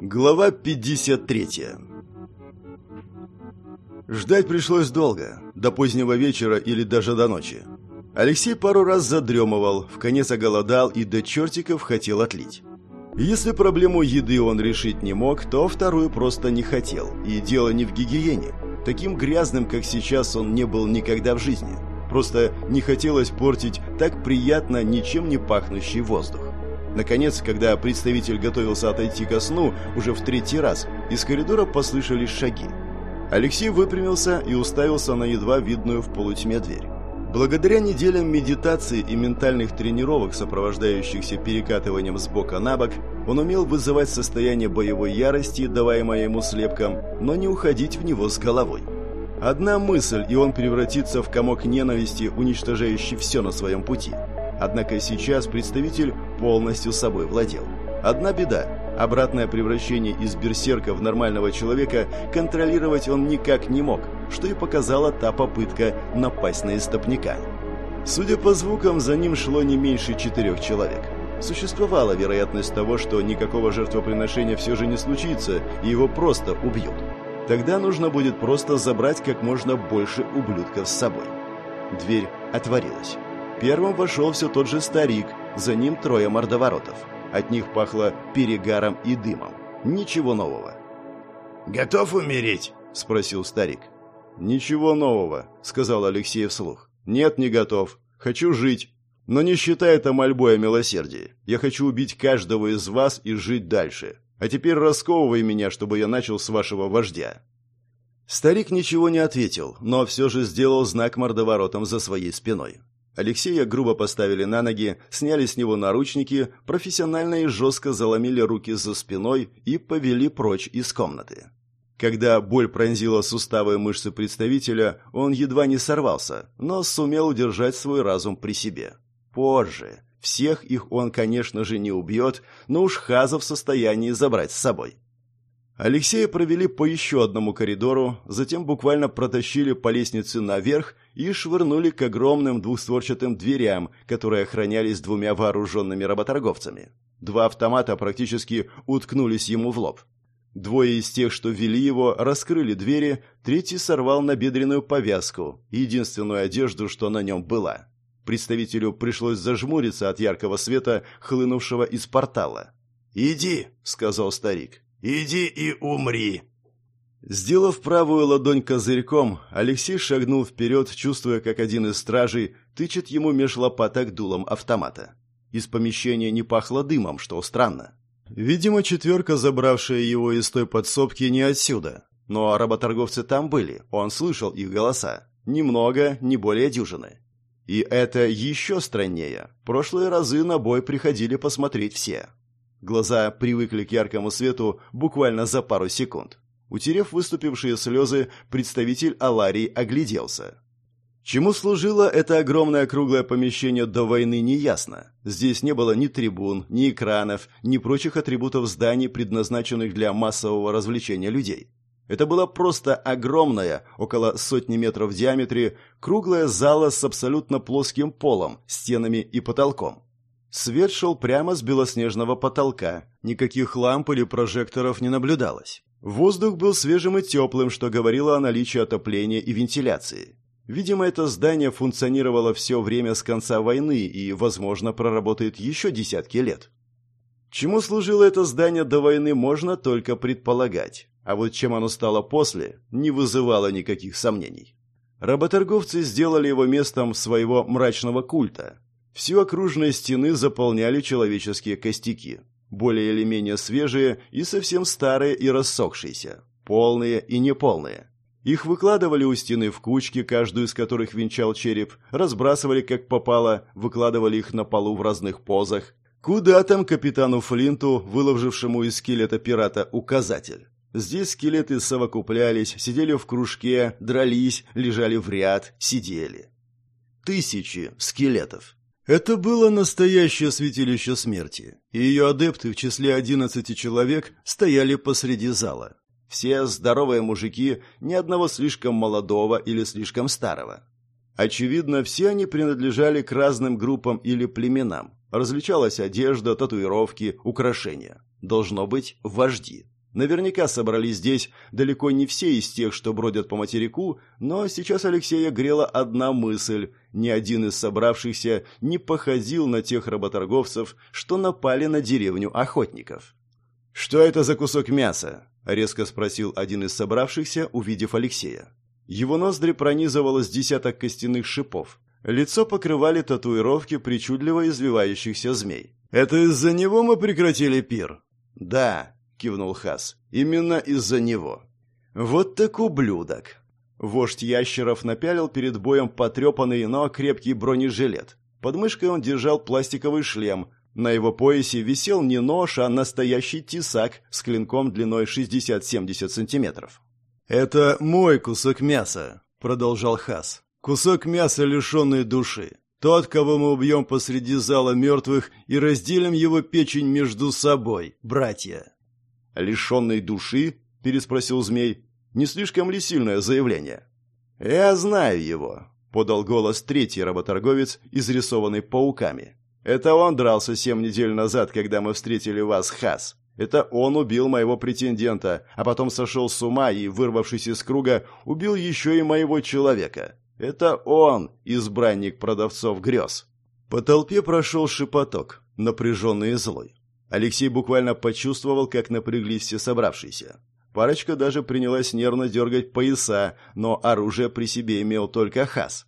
Глава 53 Ждать пришлось долго, до позднего вечера или даже до ночи. Алексей пару раз задремывал, в конец оголодал и до чертиков хотел отлить. Если проблему еды он решить не мог, то вторую просто не хотел. И дело не в гигиене. Таким грязным, как сейчас, он не был никогда в жизни. Просто не хотелось портить так приятно ничем не пахнущий воздух. Наконец, когда представитель готовился отойти ко сну, уже в третий раз, из коридора послышались шаги. Алексей выпрямился и уставился на едва видную в полутьме дверь. Благодаря неделям медитации и ментальных тренировок, сопровождающихся перекатыванием с бока на бок, он умел вызывать состояние боевой ярости, даваемое ему слепком, но не уходить в него с головой. Одна мысль, и он превратится в комок ненависти, уничтожающий все на своем пути. Однако сейчас представитель полностью собой владел. Одна беда – обратное превращение из берсерка в нормального человека контролировать он никак не мог, что и показала та попытка напасть на истопника. Судя по звукам, за ним шло не меньше четырех человек. Существовала вероятность того, что никакого жертвоприношения все же не случится, и его просто убьют. Тогда нужно будет просто забрать как можно больше ублюдков с собой. Дверь отворилась. Первым вошел все тот же старик, за ним трое мордоворотов. От них пахло перегаром и дымом. Ничего нового. «Готов умереть?» – спросил старик. «Ничего нового», – сказал Алексей вслух. «Нет, не готов. Хочу жить. Но не считай это мольбой о милосердии. Я хочу убить каждого из вас и жить дальше. А теперь расковывай меня, чтобы я начал с вашего вождя». Старик ничего не ответил, но все же сделал знак мордоворотом за своей спиной. Алексея грубо поставили на ноги, сняли с него наручники, профессионально и жестко заломили руки за спиной и повели прочь из комнаты. Когда боль пронзила суставы и мышцы представителя, он едва не сорвался, но сумел удержать свой разум при себе. Позже. Всех их он, конечно же, не убьет, но уж Хаза в состоянии забрать с собой. Алексея провели по еще одному коридору, затем буквально протащили по лестнице наверх и швырнули к огромным двухстворчатым дверям, которые охранялись двумя вооруженными работорговцами. Два автомата практически уткнулись ему в лоб. Двое из тех, что вели его, раскрыли двери, третий сорвал набедренную повязку, единственную одежду, что на нем была. Представителю пришлось зажмуриться от яркого света, хлынувшего из портала. «Иди», — сказал старик, — «иди и умри». Сделав правую ладонь козырьком, Алексей шагнул вперед, чувствуя, как один из стражей тычет ему меж лопаток дулом автомата. Из помещения не пахло дымом, что странно. Видимо, четверка, забравшая его из той подсобки, не отсюда. Но работорговцы там были, он слышал их голоса. Немного, не более дюжины. И это еще страннее. Прошлые разы на бой приходили посмотреть все. Глаза привыкли к яркому свету буквально за пару секунд. Утерев выступившие слезы, представитель Аларии огляделся. Чему служило это огромное круглое помещение до войны, неясно. Здесь не было ни трибун, ни экранов, ни прочих атрибутов зданий, предназначенных для массового развлечения людей. Это была просто огромная, около сотни метров в диаметре, круглая зала с абсолютно плоским полом, стенами и потолком. Свет шел прямо с белоснежного потолка, никаких ламп или прожекторов не наблюдалось. Воздух был свежим и теплым, что говорило о наличии отопления и вентиляции. Видимо, это здание функционировало все время с конца войны и, возможно, проработает еще десятки лет. Чему служило это здание до войны, можно только предполагать. А вот чем оно стало после, не вызывало никаких сомнений. Работорговцы сделали его местом своего мрачного культа. Всю окружные стены заполняли человеческие костяки. Более или менее свежие и совсем старые и рассохшиеся. Полные и неполные. Их выкладывали у стены в кучки, каждую из которых венчал череп, разбрасывали как попало, выкладывали их на полу в разных позах. Куда там капитану Флинту, выложившему из скелета пирата, указатель? Здесь скелеты совокуплялись, сидели в кружке, дрались, лежали в ряд, сидели. Тысячи скелетов. Это было настоящее святилище смерти, и ее адепты в числе одиннадцати человек стояли посреди зала. Все здоровые мужики, ни одного слишком молодого или слишком старого. Очевидно, все они принадлежали к разным группам или племенам, Различалась одежда, татуировки, украшения. Должно быть, вожди. Наверняка собрались здесь далеко не все из тех, что бродят по материку, но сейчас Алексея грела одна мысль. Ни один из собравшихся не походил на тех работорговцев, что напали на деревню охотников. «Что это за кусок мяса?» — резко спросил один из собравшихся, увидев Алексея. Его ноздри пронизывало с десяток костяных шипов. Лицо покрывали татуировки причудливо извивающихся змей. «Это из-за него мы прекратили пир?» «Да», — кивнул Хас. «Именно из-за него». «Вот так ублюдок!» Вождь ящеров напялил перед боем потрепанный, но крепкий бронежилет. Под мышкой он держал пластиковый шлем. На его поясе висел не нож, а настоящий тесак с клинком длиной 60-70 сантиметров. «Это мой кусок мяса», — продолжал Хас. «Кусок мяса, лишенный души. Тот, кого мы убьем посреди зала мертвых и разделим его печень между собой, братья». «Лишенный души?» – переспросил змей. «Не слишком ли сильное заявление?» «Я знаю его», – подал голос третий работорговец, изрисованный пауками. «Это он дрался семь недель назад, когда мы встретили вас, Хас. Это он убил моего претендента, а потом сошел с ума и, вырвавшись из круга, убил еще и моего человека. Это он, избранник продавцов грез». По толпе прошел шепоток, напряженный и злой. Алексей буквально почувствовал, как напряглись все собравшиеся. Парочка даже принялась нервно дергать пояса, но оружие при себе имел только Хас.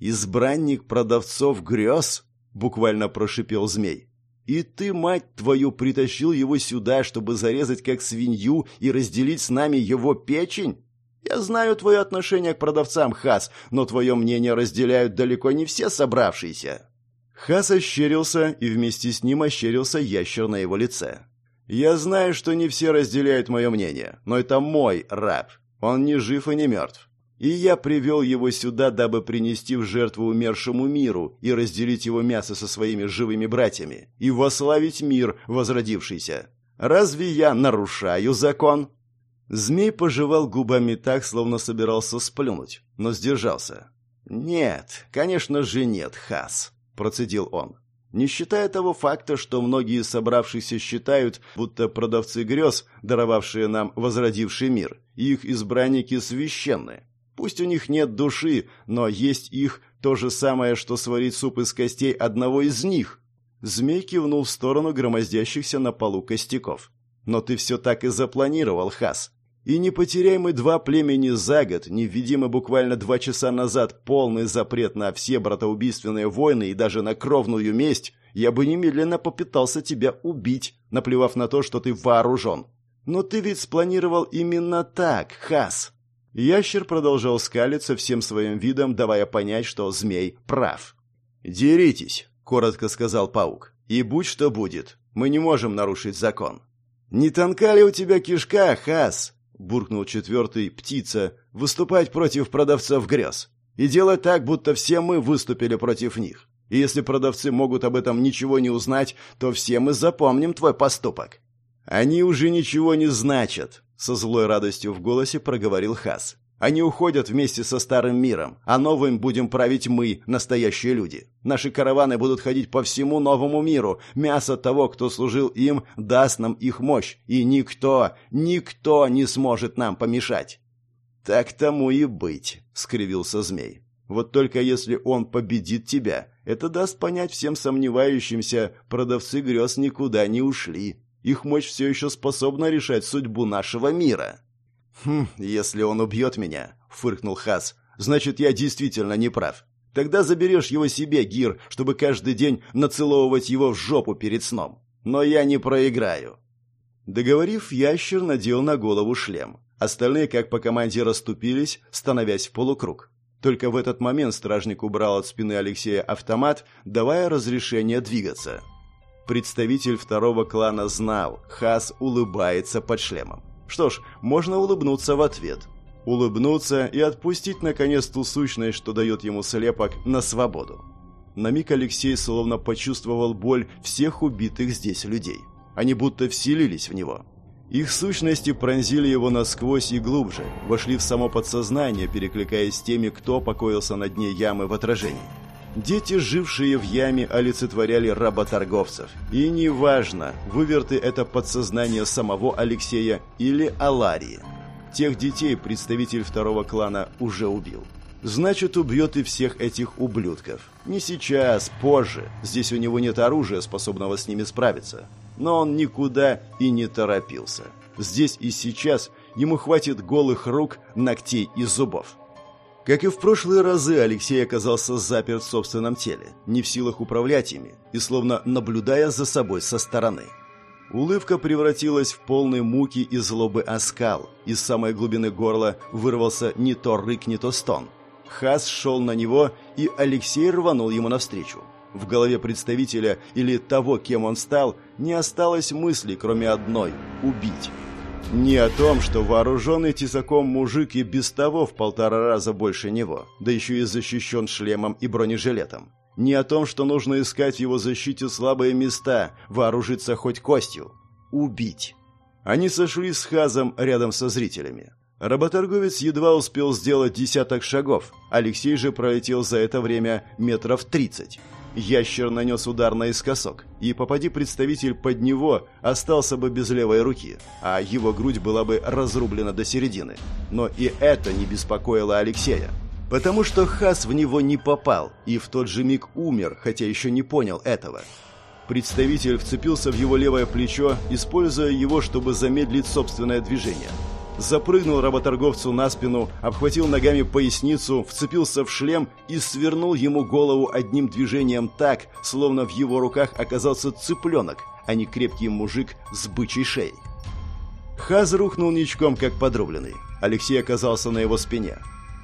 «Избранник продавцов грез?» — буквально прошипел змей. «И ты, мать твою, притащил его сюда, чтобы зарезать как свинью и разделить с нами его печень? Я знаю твое отношение к продавцам, Хас, но твое мнение разделяют далеко не все собравшиеся». Хас ощерился, и вместе с ним ощерился ящер на его лице. «Я знаю, что не все разделяют мое мнение, но это мой раб. Он не жив и не мертв. И я привел его сюда, дабы принести в жертву умершему миру и разделить его мясо со своими живыми братьями и вославить мир, возродившийся. Разве я нарушаю закон?» Змей пожевал губами так, словно собирался сплюнуть, но сдержался. «Нет, конечно же нет, Хас процедил он. Не считая того факта, что многие собравшиеся считают, будто продавцы грез, даровавшие нам возродивший мир, их избранники священны. Пусть у них нет души, но есть их то же самое, что сварить суп из костей одного из них. Змей кивнул в сторону громоздящихся на полу костяков. Но ты все так и запланировал, Хас. И не потеряй мы два племени за год, не буквально два часа назад полный запрет на все братоубийственные войны и даже на кровную месть, я бы немедленно попытался тебя убить, наплевав на то, что ты вооружен. Но ты ведь спланировал именно так, Хас. Ящер продолжал скалиться всем своим видом, давая понять, что змей прав. «Деритесь», — коротко сказал паук. «И будь что будет, мы не можем нарушить закон». «Не тонка ли у тебя кишка, Хас?» Буркнул четвертый птица, выступать против продавцов грез. И делать так, будто все мы выступили против них. И если продавцы могут об этом ничего не узнать, то все мы запомним твой поступок. Они уже ничего не значат, со злой радостью в голосе проговорил Хас. Они уходят вместе со старым миром, а новым будем править мы, настоящие люди. Наши караваны будут ходить по всему новому миру. Мясо того, кто служил им, даст нам их мощь, и никто, никто не сможет нам помешать. Так тому и быть, скривился змей. Вот только если он победит тебя, это даст понять всем сомневающимся, продавцы грез никуда не ушли. Их мощь все еще способна решать судьбу нашего мира. «Хм, если он убьет меня», — фыркнул Хас, — «значит, я действительно не прав. Тогда заберешь его себе, Гир, чтобы каждый день нацеловывать его в жопу перед сном. Но я не проиграю». Договорив, ящер надел на голову шлем. Остальные, как по команде, расступились, становясь в полукруг. Только в этот момент стражник убрал от спины Алексея автомат, давая разрешение двигаться. Представитель второго клана знал, Хас улыбается под шлемом. Что ж, можно улыбнуться в ответ. Улыбнуться и отпустить наконец ту сущность, что дает ему слепок, на свободу. На миг Алексей словно почувствовал боль всех убитых здесь людей. Они будто вселились в него. Их сущности пронзили его насквозь и глубже, вошли в само подсознание, перекликаясь с теми, кто покоился на дне ямы в отражении. Дети, жившие в яме, олицетворяли работорговцев. И неважно, выверты это подсознание самого Алексея или Аларии. Тех детей представитель второго клана уже убил. Значит, убьет и всех этих ублюдков. Не сейчас, позже. Здесь у него нет оружия, способного с ними справиться. Но он никуда и не торопился. Здесь и сейчас ему хватит голых рук, ногтей и зубов. Как и в прошлые разы, Алексей оказался заперт в собственном теле, не в силах управлять ими, и словно наблюдая за собой со стороны. Улыбка превратилась в полные муки и злобы оскал. Из самой глубины горла вырвался не то рык, не то стон. Хас шел на него, и Алексей рванул ему навстречу. В голове представителя или того, кем он стал, не осталось мысли, кроме одной – убить. Не о том, что вооруженный тесаком мужик и без того в полтора раза больше него, да еще и защищен шлемом и бронежилетом. Не о том, что нужно искать в его защите слабые места, вооружиться хоть костью. Убить. Они сошли с Хазом рядом со зрителями. Работорговец едва успел сделать десяток шагов, Алексей же пролетел за это время метров тридцать. Ящер нанес удар наискосок, и попади представитель под него, остался бы без левой руки, а его грудь была бы разрублена до середины. Но и это не беспокоило Алексея, потому что Хас в него не попал и в тот же миг умер, хотя еще не понял этого. Представитель вцепился в его левое плечо, используя его, чтобы замедлить собственное движение – запрыгнул работорговцу на спину, обхватил ногами поясницу, вцепился в шлем и свернул ему голову одним движением так, словно в его руках оказался цыпленок, а не крепкий мужик с бычьей шеей. Хаз рухнул ничком, как подрубленный. Алексей оказался на его спине.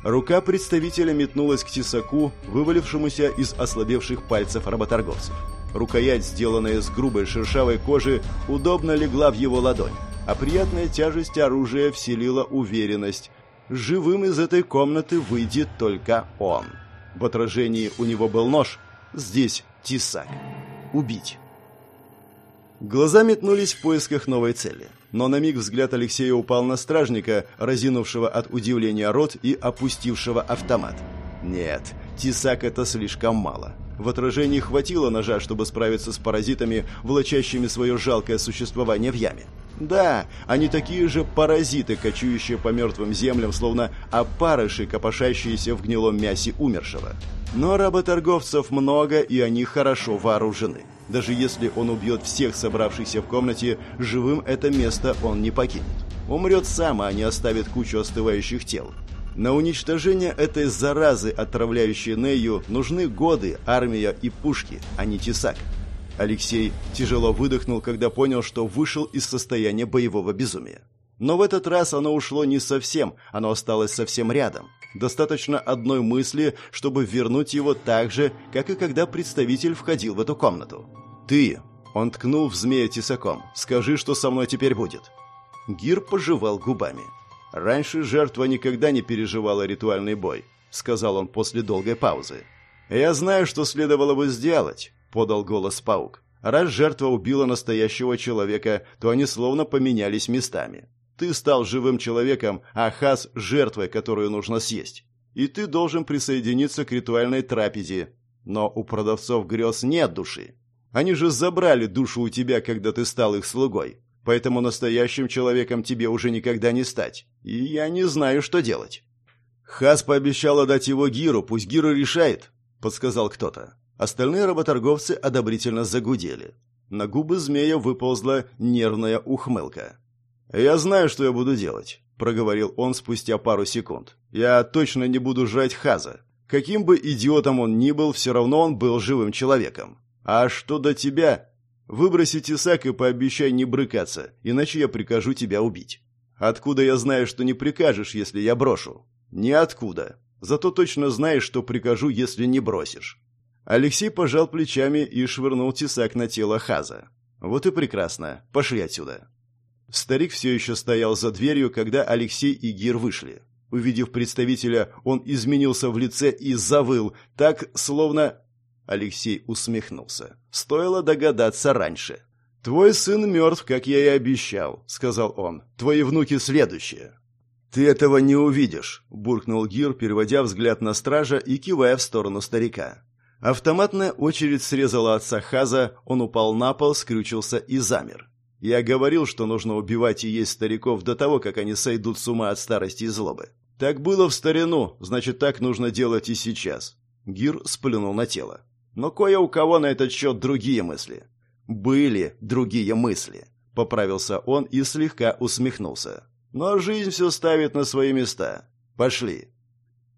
Рука представителя метнулась к тесаку, вывалившемуся из ослабевших пальцев работорговцев. Рукоять, сделанная из грубой шершавой кожи, удобно легла в его ладонь а приятная тяжесть оружия вселила уверенность. Живым из этой комнаты выйдет только он. В отражении у него был нож, здесь тесак. Убить. Глаза метнулись в поисках новой цели. Но на миг взгляд Алексея упал на стражника, разинувшего от удивления рот и опустившего автомат. Нет, тесак это слишком мало. В отражении хватило ножа, чтобы справиться с паразитами, влачащими свое жалкое существование в яме. Да, они такие же паразиты, кочующие по мертвым землям, словно опарыши, копошащиеся в гнилом мясе умершего. Но работорговцев много, и они хорошо вооружены. Даже если он убьет всех собравшихся в комнате, живым это место он не покинет. Умрет сам, а не оставит кучу остывающих тел. На уничтожение этой заразы, отравляющей Нею, нужны годы, армия и пушки, а не тесак. Алексей тяжело выдохнул, когда понял, что вышел из состояния боевого безумия. Но в этот раз оно ушло не совсем, оно осталось совсем рядом. Достаточно одной мысли, чтобы вернуть его так же, как и когда представитель входил в эту комнату. «Ты!» – он ткнул в змея тесаком. «Скажи, что со мной теперь будет!» Гир пожевал губами. «Раньше жертва никогда не переживала ритуальный бой», – сказал он после долгой паузы. «Я знаю, что следовало бы сделать подал голос паук. Раз жертва убила настоящего человека, то они словно поменялись местами. Ты стал живым человеком, а Хас – жертвой, которую нужно съесть. И ты должен присоединиться к ритуальной трапезе. Но у продавцов грез нет души. Они же забрали душу у тебя, когда ты стал их слугой. Поэтому настоящим человеком тебе уже никогда не стать. И я не знаю, что делать. Хас пообещала дать его Гиру, пусть Гиру решает, подсказал кто-то. Остальные работорговцы одобрительно загудели. На губы змея выползла нервная ухмылка. «Я знаю, что я буду делать», — проговорил он спустя пару секунд. «Я точно не буду жрать Хаза. Каким бы идиотом он ни был, все равно он был живым человеком. А что до тебя? Выброси тесак и пообещай не брыкаться, иначе я прикажу тебя убить. Откуда я знаю, что не прикажешь, если я брошу? Ниоткуда. Зато точно знаешь, что прикажу, если не бросишь. Алексей пожал плечами и швырнул тесак на тело Хаза. «Вот и прекрасно. Пошли отсюда». Старик все еще стоял за дверью, когда Алексей и Гир вышли. Увидев представителя, он изменился в лице и завыл, так, словно... Алексей усмехнулся. Стоило догадаться раньше. «Твой сын мертв, как я и обещал», — сказал он. «Твои внуки следующие». «Ты этого не увидишь», — буркнул Гир, переводя взгляд на стража и кивая в сторону старика. Автоматная очередь срезала отца Хаза, он упал на пол, скрючился и замер. Я говорил, что нужно убивать и есть стариков до того, как они сойдут с ума от старости и злобы. Так было в старину, значит, так нужно делать и сейчас. Гир сплюнул на тело. Но кое у кого на этот счет другие мысли. Были другие мысли. Поправился он и слегка усмехнулся. Но жизнь все ставит на свои места. Пошли.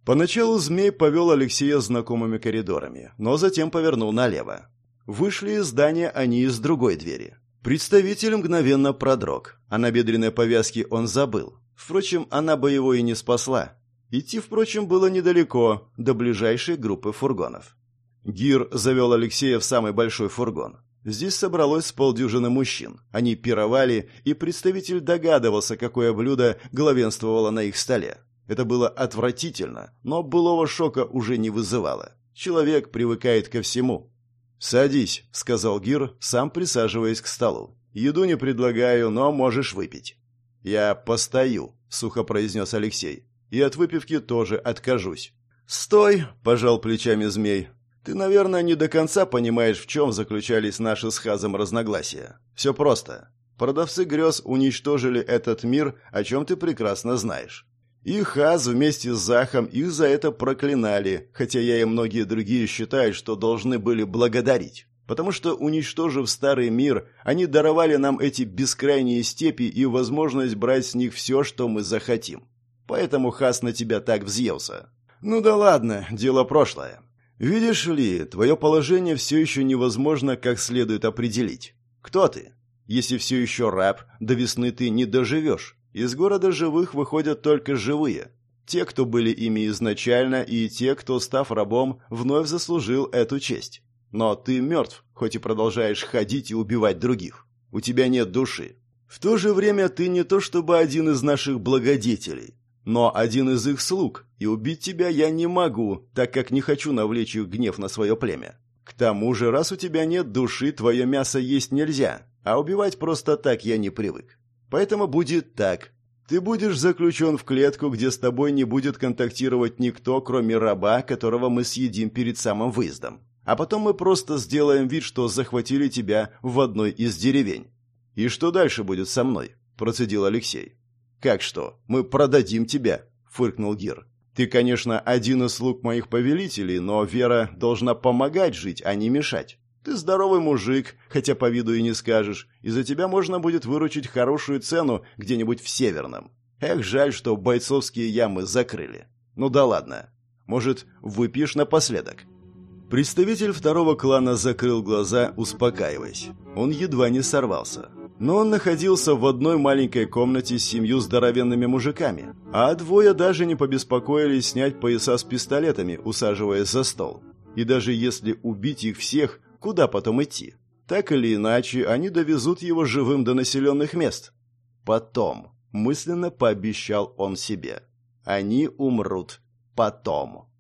Поначалу змей повел Алексея знакомыми коридорами, но затем повернул налево. Вышли из здания они из другой двери. Представитель мгновенно продрог, а на бедренной повязке он забыл. Впрочем, она бы его и не спасла. Идти, впрочем, было недалеко, до ближайшей группы фургонов. Гир завел Алексея в самый большой фургон. Здесь собралось с полдюжины мужчин. Они пировали, и представитель догадывался, какое блюдо главенствовало на их столе. Это было отвратительно, но былого шока уже не вызывало. Человек привыкает ко всему. «Садись», — сказал Гир, сам присаживаясь к столу. «Еду не предлагаю, но можешь выпить». «Я постою», — сухо произнес Алексей. «И от выпивки тоже откажусь». «Стой!» — пожал плечами змей. «Ты, наверное, не до конца понимаешь, в чем заключались наши с Хазом разногласия. Все просто. Продавцы грез уничтожили этот мир, о чем ты прекрасно знаешь. И Хаз вместе с Захом их за это проклинали, хотя я и многие другие считают, что должны были благодарить. Потому что, уничтожив старый мир, они даровали нам эти бескрайние степи и возможность брать с них все, что мы захотим. Поэтому Хас на тебя так взъелся. Ну да ладно, дело прошлое. Видишь ли, твое положение все еще невозможно как следует определить. Кто ты? Если все еще раб, до весны ты не доживешь. Из города живых выходят только живые. Те, кто были ими изначально, и те, кто, став рабом, вновь заслужил эту честь. Но ты мертв, хоть и продолжаешь ходить и убивать других. У тебя нет души. В то же время ты не то чтобы один из наших благодетелей, но один из их слуг, и убить тебя я не могу, так как не хочу навлечь их гнев на свое племя. К тому же, раз у тебя нет души, твое мясо есть нельзя, а убивать просто так я не привык. Поэтому будет так. Ты будешь заключен в клетку, где с тобой не будет контактировать никто, кроме раба, которого мы съедим перед самым выездом. А потом мы просто сделаем вид, что захватили тебя в одной из деревень. И что дальше будет со мной? процедил Алексей. Как что? Мы продадим тебя, фыркнул Гир. Ты, конечно, один из слуг моих повелителей, но Вера должна помогать жить, а не мешать. Ты здоровый мужик, хотя по виду и не скажешь, и за тебя можно будет выручить хорошую цену где-нибудь в Северном. Эх, жаль, что бойцовские ямы закрыли. Ну да ладно. Может, выпьешь напоследок?» Представитель второго клана закрыл глаза, успокаиваясь. Он едва не сорвался. Но он находился в одной маленькой комнате с семью здоровенными мужиками, а двое даже не побеспокоились снять пояса с пистолетами, усаживаясь за стол. И даже если убить их всех, Куда потом идти? Так или иначе, они довезут его живым до населенных мест. Потом, мысленно пообещал он себе, они умрут потом.